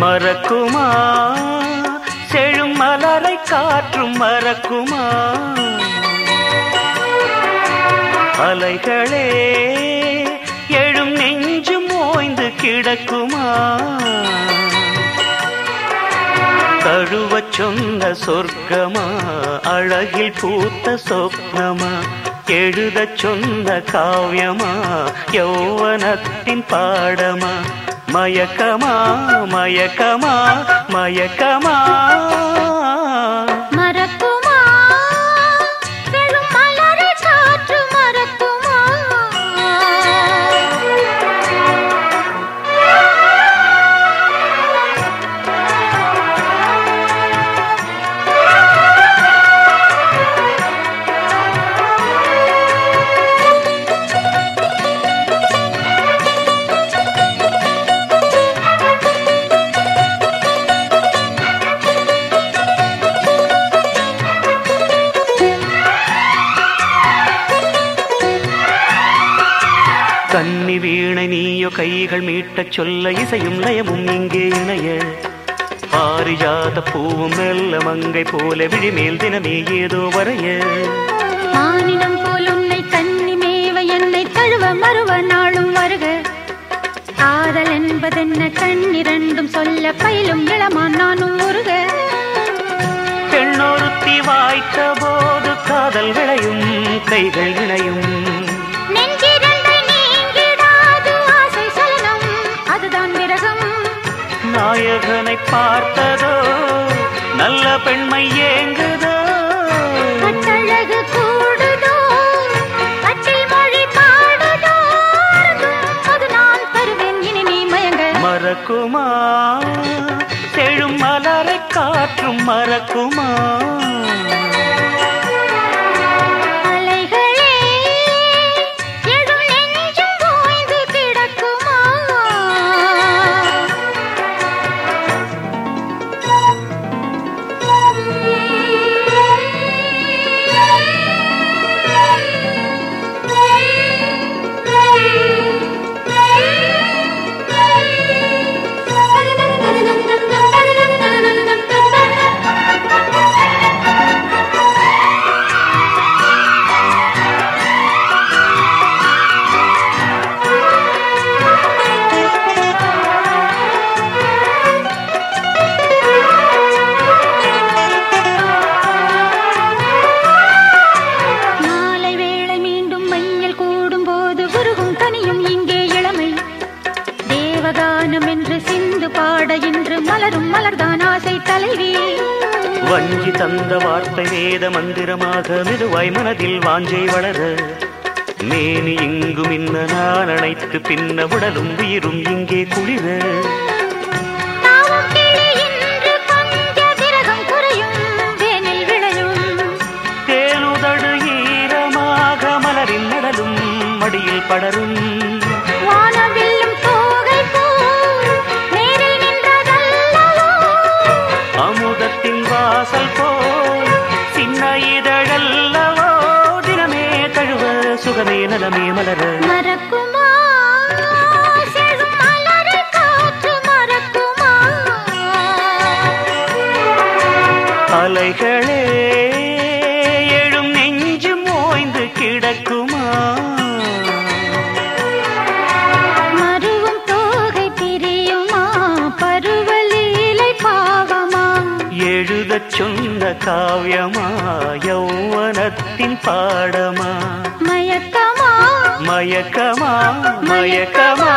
மறக்குமா? செழும் மலரை காற்றும் மறக்குமா? அலைகளே எழும் நெஞ்சு மோய்ந்து கிடக்குமா? தழுவச் சொன்ன சொர்க்கமா? அழகில் பூத்த சொப்னமா? எழுத சொன்ன காவியமா? யௌவனத்தின் பாடமா? மயக்கமா? மயக்கமா? மயக்கமா? கன்னி வீணை நீயோ கைகள் மீட்டச் சொல்ல இசையும் லயமும் இங்கே இணைய. பாரிஜாத பூவும் மெல்ல மங்கை போல விழிமேல் தினமே ஏதோ வரைய. மானினம் போல் உன்னை கன்னி மேவ என்னை தழுவ மறுவ நாளும் வருக. காதல் என்பதென்ன கண்ணிரண்டும் சொல்ல பயிலும் இளமான் நானும் உருக பெண்ணொருத்தி வாய்த்த போது காதல் விளையும் கைகள் இணையும். பார்த்ததோ? நல்ல பெண்மை ஏங்குதோ? கட்டழகு கூடுதோ? கட்டில் மொழி பாடுதோ? அது நான் தருவேன் இனி நீ மயங்க. மறக்குமா? செழும் மலரை காற்றும் மறக்குமா? மலர்தான் ஆசை தலைவி. வஞ்சி தந்த வார்த்தை வேத மந்திரமாக மெதுவாய் மனதில் வாஞ்சை வளர மேனி இங்கும் இன்ன நான் அணைத்து பின்ன உடலும் உயிரும் இங்கே குளிர. தேனுதடு ஈரமாக மலரின் நடலும் மடியில் படரும் சுகமே நலமே மலர. மறக்குமா? அலைகளே எழுதச் சொன்ன காவியமா யௌவனத்தின் பாடமா மயக்கமா மயக்கமா மயக்கமா